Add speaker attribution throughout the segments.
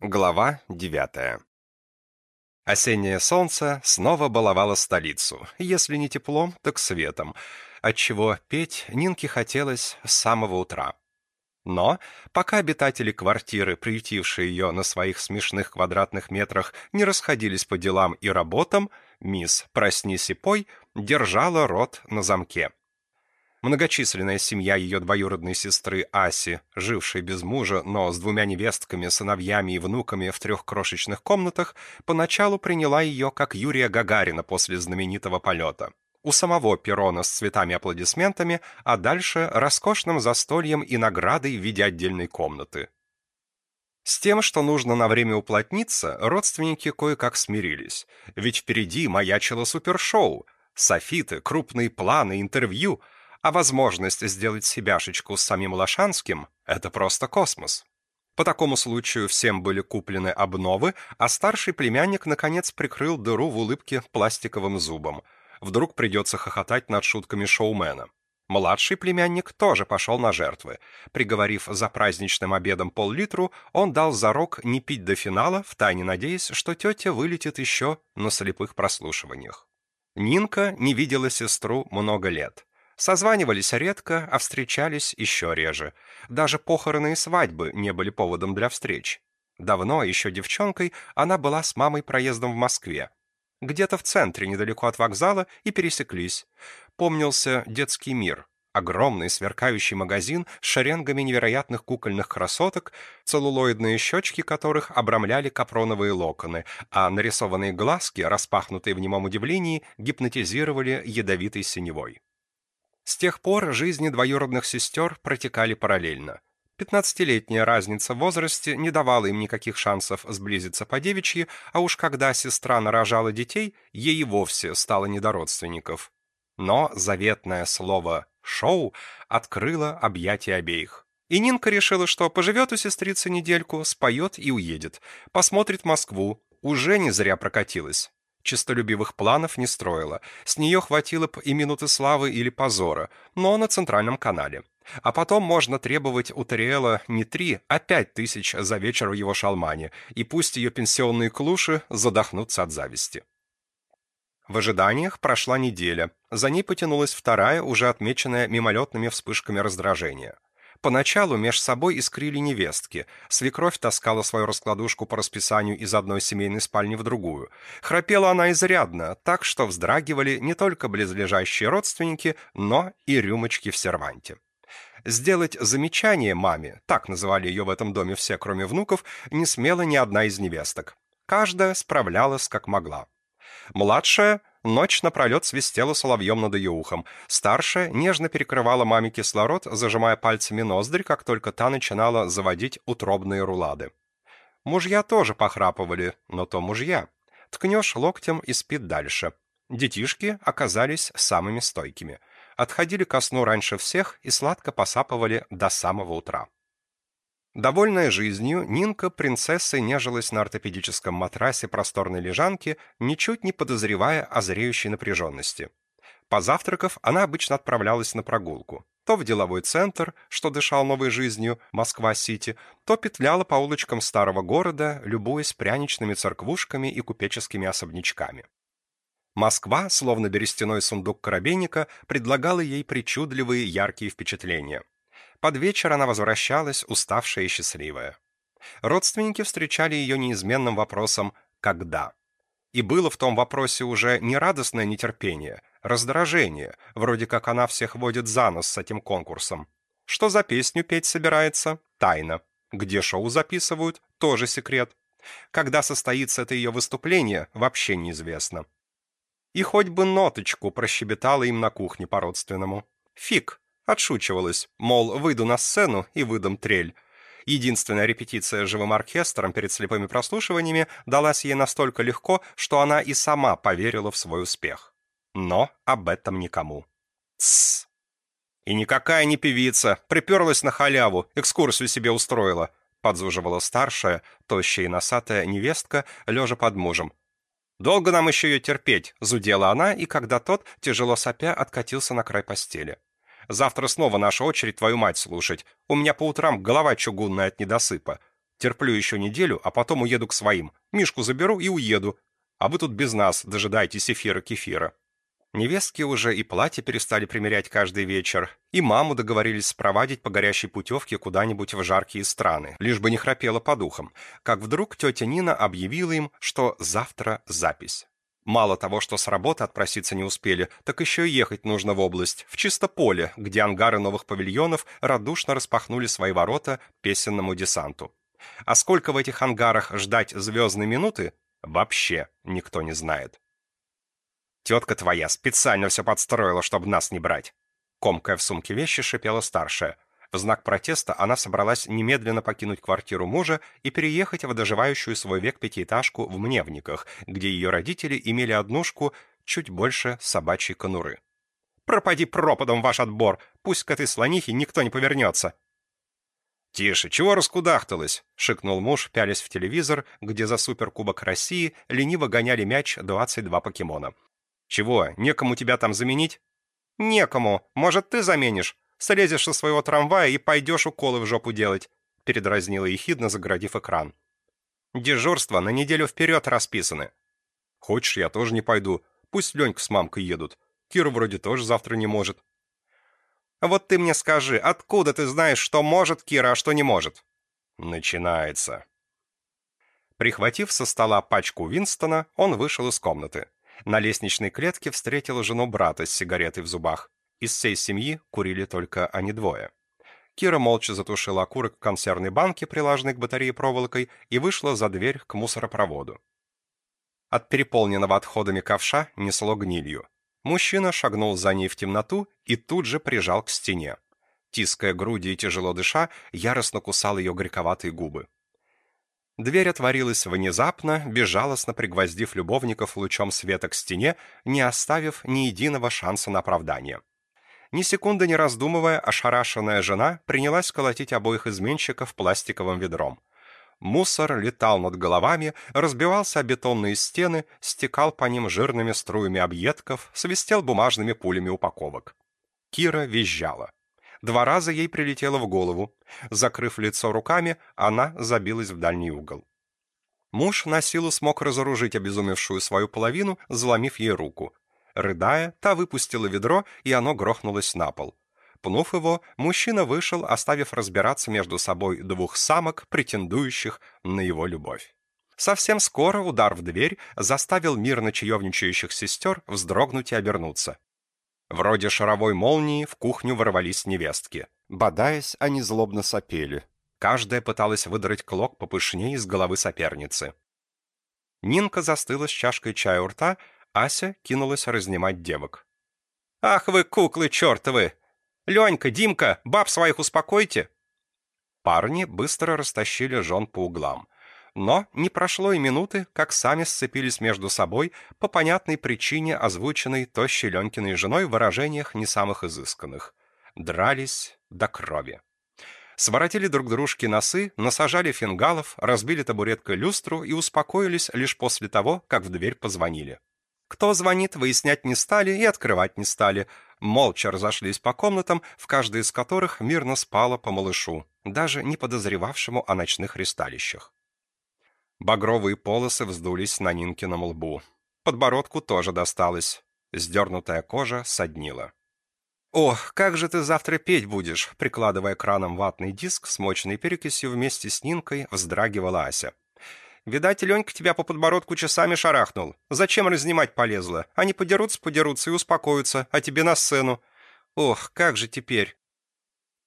Speaker 1: Глава 9 Осеннее солнце снова баловало столицу, если не теплом, так светом, отчего петь Нинке хотелось с самого утра. Но, пока обитатели квартиры, приютившие ее на своих смешных квадратных метрах, не расходились по делам и работам, мисс «Проснись и пой» держала рот на замке. Многочисленная семья ее двоюродной сестры Аси, жившей без мужа, но с двумя невестками, сыновьями и внуками в трех крошечных комнатах, поначалу приняла ее как Юрия Гагарина после знаменитого полета. У самого перрона с цветами и аплодисментами, а дальше роскошным застольем и наградой в виде отдельной комнаты. С тем, что нужно на время уплотниться, родственники кое-как смирились. Ведь впереди маячило супершоу. Софиты, крупные планы, интервью — а возможность сделать себяшечку с самим Лошанским — это просто космос. По такому случаю всем были куплены обновы, а старший племянник наконец прикрыл дыру в улыбке пластиковым зубом. Вдруг придется хохотать над шутками шоумена. Младший племянник тоже пошел на жертвы. Приговорив за праздничным обедом пол-литру, он дал зарок не пить до финала, втайне надеясь, что тетя вылетит еще на слепых прослушиваниях. Нинка не видела сестру много лет. Созванивались редко, а встречались еще реже. Даже похороны и свадьбы не были поводом для встреч. Давно, еще девчонкой, она была с мамой проездом в Москве. Где-то в центре, недалеко от вокзала, и пересеклись. Помнился детский мир. Огромный сверкающий магазин с шеренгами невероятных кукольных красоток, целлулоидные щечки которых обрамляли капроновые локоны, а нарисованные глазки, распахнутые в немом удивлении, гипнотизировали ядовитой синевой. С тех пор жизни двоюродных сестер протекали параллельно. Пятнадцатилетняя разница в возрасте не давала им никаких шансов сблизиться по девичьи, а уж когда сестра нарожала детей, ей и вовсе стало не до родственников. Но заветное слово «шоу» открыло объятия обеих. И Нинка решила, что поживет у сестрицы недельку, споет и уедет. Посмотрит Москву. Уже не зря прокатилась честолюбивых планов не строила. С нее хватило бы и минуты славы или позора, но на центральном канале. А потом можно требовать у Тариэла не три, а пять тысяч за вечер в его шалмане, и пусть ее пенсионные клуши задохнутся от зависти. В ожиданиях прошла неделя. За ней потянулась вторая, уже отмеченная мимолетными вспышками раздражения. Поначалу меж собой искрили невестки. Свекровь таскала свою раскладушку по расписанию из одной семейной спальни в другую. Храпела она изрядно, так что вздрагивали не только близлежащие родственники, но и рюмочки в серванте. Сделать замечание маме, так называли ее в этом доме все, кроме внуков, не смела ни одна из невесток. Каждая справлялась как могла. Младшая Ночь напролет свистела соловьем над ее ухом. Старшая нежно перекрывала маме кислород, зажимая пальцами ноздрь, как только та начинала заводить утробные рулады. Мужья тоже похрапывали, но то мужья. Ткнешь локтем и спит дальше. Детишки оказались самыми стойкими. Отходили ко сну раньше всех и сладко посапывали до самого утра. Довольная жизнью, Нинка принцессой нежилась на ортопедическом матрасе просторной лежанки, ничуть не подозревая о зреющей напряженности. Позавтракав, она обычно отправлялась на прогулку. То в деловой центр, что дышал новой жизнью, Москва-Сити, то петляла по улочкам старого города, любуясь пряничными церквушками и купеческими особнячками. Москва, словно берестяной сундук коробейника, предлагала ей причудливые яркие впечатления – под вечер она возвращалась, уставшая и счастливая. Родственники встречали ее неизменным вопросом «когда?». И было в том вопросе уже не радостное нетерпение, раздражение, вроде как она всех водит за нос с этим конкурсом. Что за песню петь собирается? Тайна. Где шоу записывают? Тоже секрет. Когда состоится это ее выступление, вообще неизвестно. И хоть бы ноточку прощебетала им на кухне по-родственному. Фиг, Отшучивалась, мол, выйду на сцену и выдам трель. Единственная репетиция живым оркестром перед слепыми прослушиваниями далась ей настолько легко, что она и сама поверила в свой успех. Но об этом никому. Тссс. И никакая не певица, приперлась на халяву, экскурсию себе устроила, подзуживала старшая, тощая и носатая невестка, лежа под мужем. «Долго нам еще ее терпеть?» — зудела она, и когда тот, тяжело сопя, откатился на край постели. Завтра снова наша очередь твою мать слушать. У меня по утрам голова чугунная от недосыпа. Терплю еще неделю, а потом уеду к своим. Мишку заберу и уеду. А вы тут без нас дожидаетесь эфира-кефира». Невестки уже и платье перестали примерять каждый вечер, и маму договорились спровадить по горящей путевке куда-нибудь в жаркие страны, лишь бы не храпела по духам, как вдруг тетя Нина объявила им, что завтра запись. Мало того, что с работы отпроситься не успели, так еще и ехать нужно в область, в чисто поле, где ангары новых павильонов радушно распахнули свои ворота песенному десанту. А сколько в этих ангарах ждать звездной минуты, вообще никто не знает. Тетка твоя специально все подстроила, чтобы нас не брать. Комкая в сумке вещи, шипела старшая. В знак протеста она собралась немедленно покинуть квартиру мужа и переехать в доживающую свой век пятиэтажку в Мневниках, где ее родители имели однушку чуть больше собачьей конуры. «Пропади пропадом ваш отбор! Пусть к этой слонихе никто не повернется!» «Тише, чего раскудахталась?» — шикнул муж, пялясь в телевизор, где за суперкубок России лениво гоняли мяч 22 покемона. «Чего, некому тебя там заменить?» «Некому. Может, ты заменишь? Слезешь со своего трамвая и пойдешь уколы в жопу делать», — передразнила ехидно, загородив экран. «Дежурства на неделю вперед расписаны». «Хочешь, я тоже не пойду. Пусть Ленька с мамкой едут. Кира вроде тоже завтра не может». «Вот ты мне скажи, откуда ты знаешь, что может Кира, а что не может?» «Начинается». Прихватив со стола пачку Винстона, он вышел из комнаты. На лестничной клетке встретила жену брата с сигаретой в зубах. Из всей семьи курили только они двое. Кира молча затушила окурок в консервной банке, прилаженной к батарее проволокой, и вышла за дверь к мусоропроводу. От переполненного отходами ковша несло гнилью. Мужчина шагнул за ней в темноту и тут же прижал к стене. Тиская груди и тяжело дыша, яростно кусал ее горьковатые губы. Дверь отворилась внезапно, безжалостно пригвоздив любовников лучом света к стене, не оставив ни единого шанса на оправдание. Ни секунды не раздумывая, ошарашенная жена принялась колотить обоих изменщиков пластиковым ведром. Мусор летал над головами, разбивался о бетонные стены, стекал по ним жирными струями объедков, свистел бумажными пулями упаковок. Кира визжала. Два раза ей прилетело в голову. Закрыв лицо руками, она забилась в дальний угол. Муж на силу смог разоружить обезумевшую свою половину, заломив ей руку. Рыдая, та выпустила ведро, и оно грохнулось на пол. Пнув его, мужчина вышел, оставив разбираться между собой двух самок, претендующих на его любовь. Совсем скоро удар в дверь заставил мирно чаевничающих сестер вздрогнуть и обернуться. Вроде шаровой молнии в кухню ворвались невестки. Бодаясь, они злобно сопели. Каждая пыталась выдрать клок попышнее из головы соперницы. Нинка застыла с чашкой чая у рта, Ася кинулась разнимать девок. «Ах вы, куклы чертовы! Ленька, Димка, баб своих успокойте!» Парни быстро растащили жен по углам. Но не прошло и минуты, как сами сцепились между собой по понятной причине, озвученной тощей Ленькиной женой в выражениях не самых изысканных. Дрались до крови. Своротили друг дружке носы, насажали фингалов, разбили табуреткой люстру и успокоились лишь после того, как в дверь позвонили. Кто звонит, выяснять не стали и открывать не стали. Молча разошлись по комнатам, в каждой из которых мирно спала по малышу, даже не подозревавшему о ночных ристалищах. Багровые полосы вздулись на Нинкином лбу. Подбородку тоже досталось. Сдернутая кожа соднила. «Ох, как же ты завтра петь будешь?» Прикладывая краном ватный диск с мощной перекисью вместе с Нинкой, вздрагивала Ася. «Видать, Ленька тебя по подбородку часами шарахнул. Зачем разнимать полезла? Они подерутся, подерутся и успокоятся, а тебе на сцену. Ох, как же теперь?»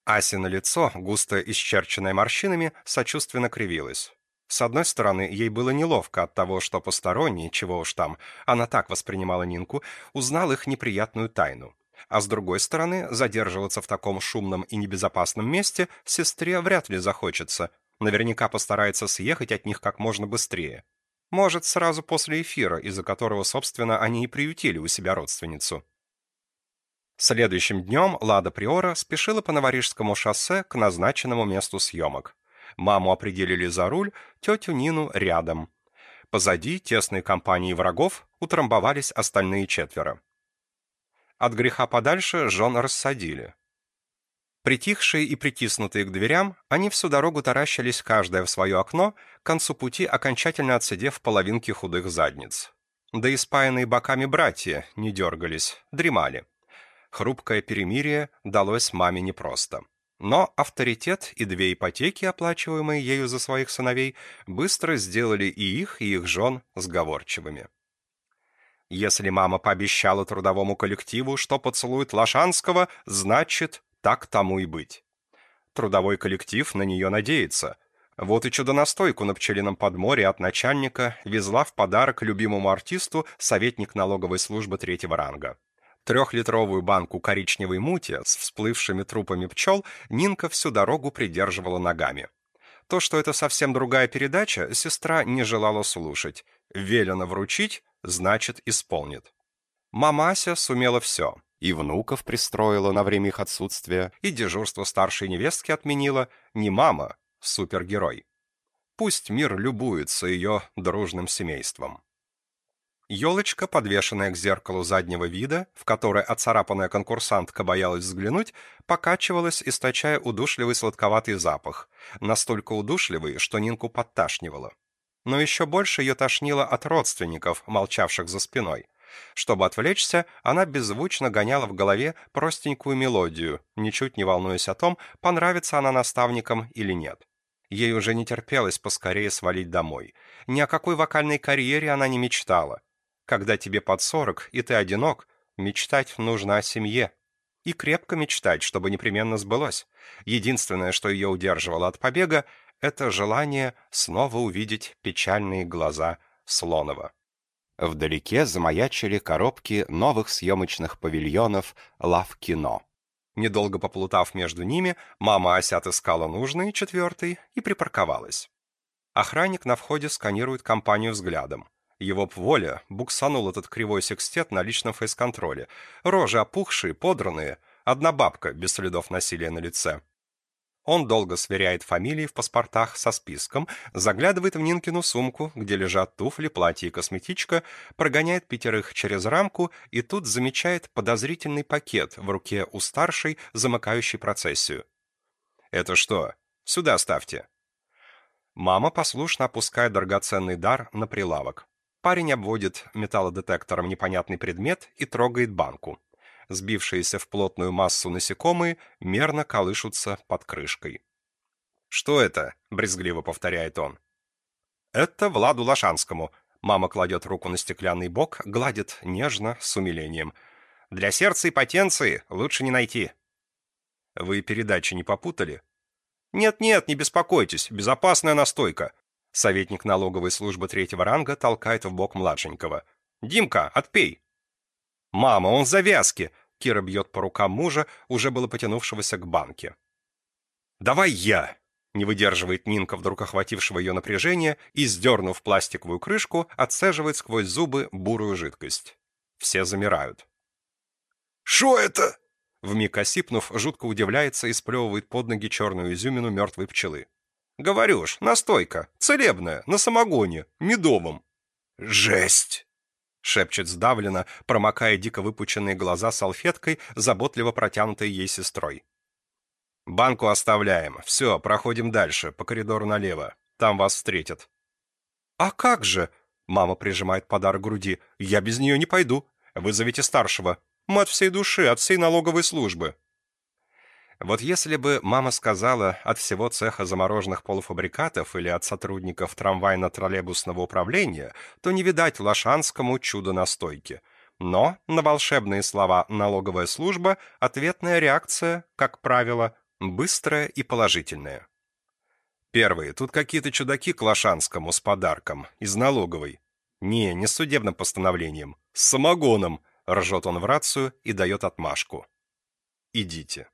Speaker 1: Ася на лицо, густо исчерченное морщинами, сочувственно кривилась. С одной стороны, ей было неловко от того, что посторонний, чего уж там, она так воспринимала Нинку, узнал их неприятную тайну. А с другой стороны, задерживаться в таком шумном и небезопасном месте сестре вряд ли захочется. Наверняка постарается съехать от них как можно быстрее. Может, сразу после эфира, из-за которого, собственно, они и приютили у себя родственницу. Следующим днем Лада Приора спешила по Новорижскому шоссе к назначенному месту съемок. Маму определили за руль, тетю Нину рядом. Позади тесной компании врагов утрамбовались остальные четверо. От греха подальше жен рассадили. Притихшие и притиснутые к дверям, они всю дорогу таращились каждое в свое окно, к концу пути окончательно отсидев половинки худых задниц. Да и спаянные боками братья не дергались, дремали. Хрупкое перемирие далось маме непросто. Но авторитет и две ипотеки, оплачиваемые ею за своих сыновей, быстро сделали и их, и их жен сговорчивыми. Если мама пообещала трудовому коллективу, что поцелует Лошанского, значит, так тому и быть. Трудовой коллектив на нее надеется. Вот и чудо-настойку на пчелином подморе от начальника везла в подарок любимому артисту советник налоговой службы третьего ранга. Трехлитровую банку коричневой мути с всплывшими трупами пчел Нинка всю дорогу придерживала ногами. То, что это совсем другая передача, сестра не желала слушать. Велено вручить, значит, исполнит. Мамася сумела все. И внуков пристроила на время их отсутствия, и дежурство старшей невестки отменила. Не мама, супергерой. Пусть мир любуется ее дружным семейством. Елочка, подвешенная к зеркалу заднего вида, в которое оцарапанная конкурсантка боялась взглянуть, покачивалась, источая удушливый сладковатый запах, настолько удушливый, что Нинку подташнивало. Но еще больше ее тошнило от родственников, молчавших за спиной. Чтобы отвлечься, она беззвучно гоняла в голове простенькую мелодию, ничуть не волнуясь о том, понравится она наставникам или нет. Ей уже не терпелось поскорее свалить домой. Ни о какой вокальной карьере она не мечтала. Когда тебе под сорок, и ты одинок, мечтать нужно о семье. И крепко мечтать, чтобы непременно сбылось. Единственное, что ее удерживало от побега, это желание снова увидеть печальные глаза Слонова. Вдалеке замаячили коробки новых съемочных павильонов «Лав-кино». Недолго поплутав между ними, мама Ася отыскала нужный, четвертый, и припарковалась. Охранник на входе сканирует компанию взглядом. Его б воля буксанул этот кривой секстет на личном фейс-контроле. Рожи опухшие, подранные, одна бабка без следов насилия на лице. Он долго сверяет фамилии в паспортах со списком, заглядывает в Нинкину сумку, где лежат туфли, платье и косметичка, прогоняет пятерых через рамку и тут замечает подозрительный пакет в руке у старшей, замыкающей процессию. «Это что? Сюда ставьте». Мама послушно опускает драгоценный дар на прилавок. Парень обводит металлодетектором непонятный предмет и трогает банку. Сбившиеся в плотную массу насекомые мерно колышутся под крышкой. «Что это?» — брезгливо повторяет он. «Это Владу Лошанскому». Мама кладет руку на стеклянный бок, гладит нежно, с умилением. «Для сердца и потенции лучше не найти». «Вы передачи не попутали?» «Нет-нет, не беспокойтесь, безопасная настойка. Советник налоговой службы третьего ранга толкает в бок младшенького. «Димка, отпей!» «Мама, он в завязке!» Кира бьет по рукам мужа, уже было потянувшегося к банке. «Давай я!» Не выдерживает Нинка, вдруг охватившего ее напряжение, и, сдернув пластиковую крышку, отцеживает сквозь зубы бурую жидкость. Все замирают. «Шо это?» Вмиг осипнув, жутко удивляется и сплевывает под ноги черную изюмину мертвой пчелы. Говорю ж, настойка, целебная, на самогоне, медовом. Жесть! Шепчет сдавленно, промокая дико выпученные глаза салфеткой, заботливо протянутой ей сестрой. «Банку оставляем. Все, проходим дальше, по коридору налево. Там вас встретят». «А как же?» — мама прижимает подарок к груди. «Я без нее не пойду. Вызовите старшего. Мы от всей души, от всей налоговой службы». Вот если бы мама сказала от всего цеха замороженных полуфабрикатов или от сотрудников трамвайно-троллейбусного управления, то не видать Лошанскому чудо настойки. Но на волшебные слова «налоговая служба» ответная реакция, как правило, быстрая и положительная. Первые, тут какие-то чудаки к Лошанскому с подарком, из налоговой. Не, не с судебным постановлением, с самогоном, ржет он в рацию и дает отмашку. Идите.